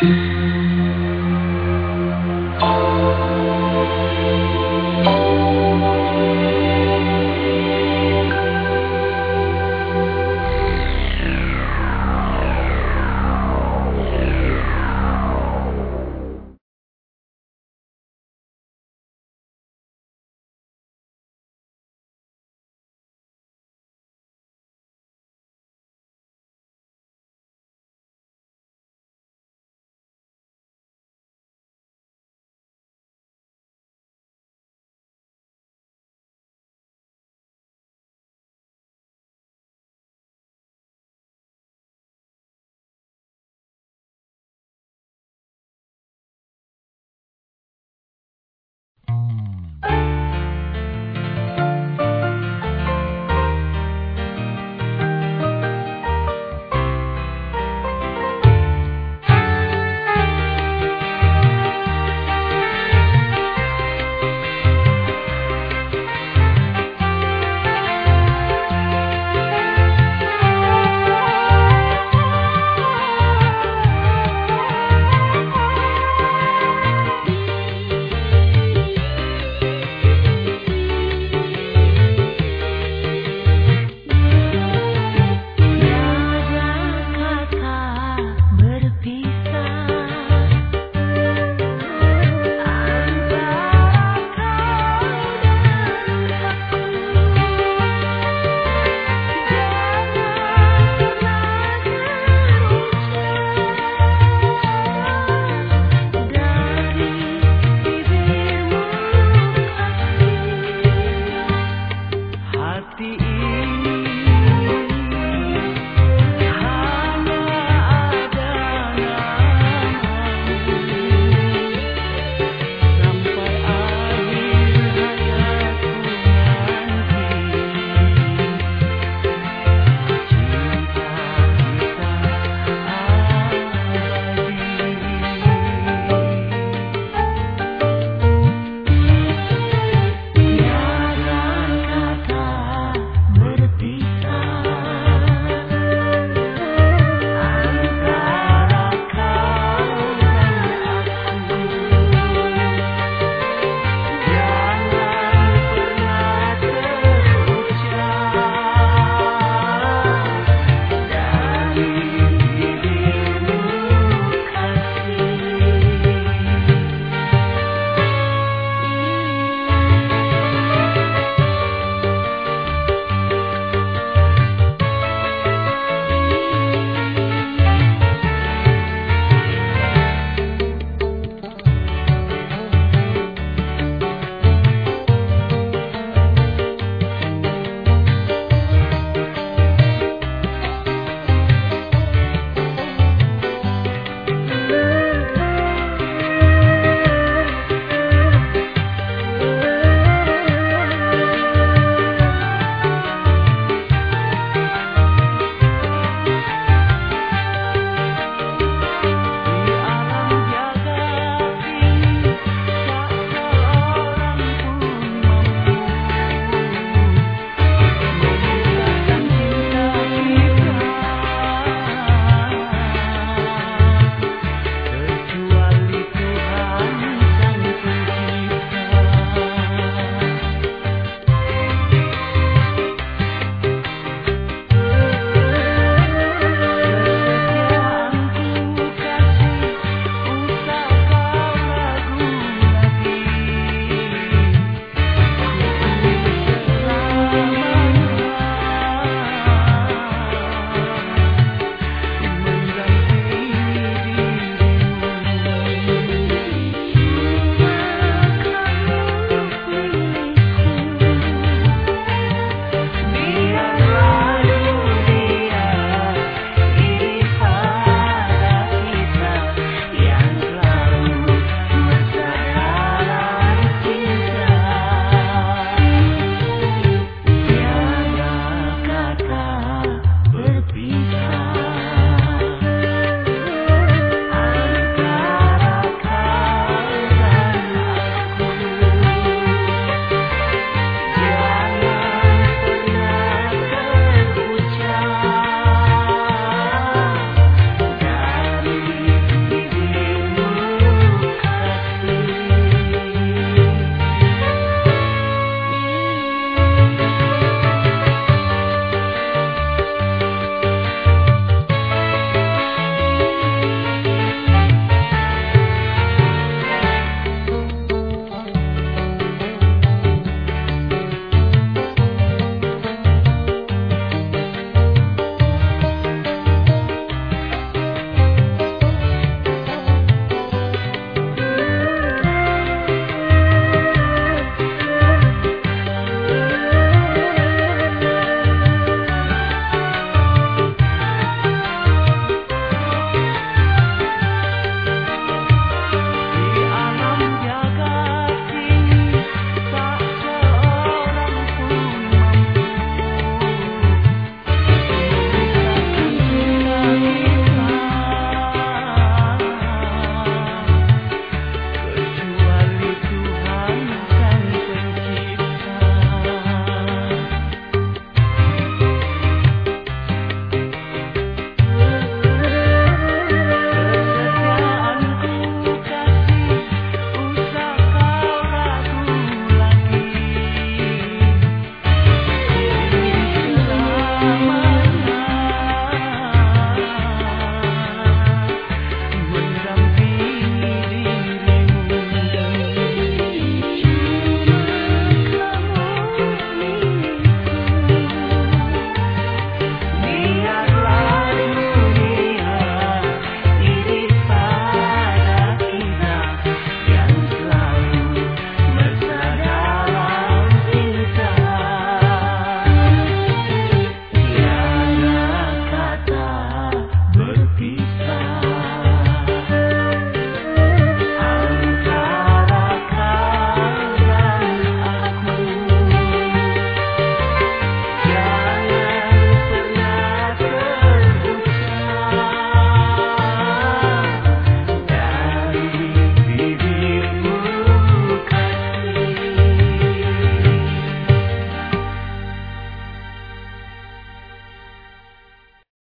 Mm-hmm.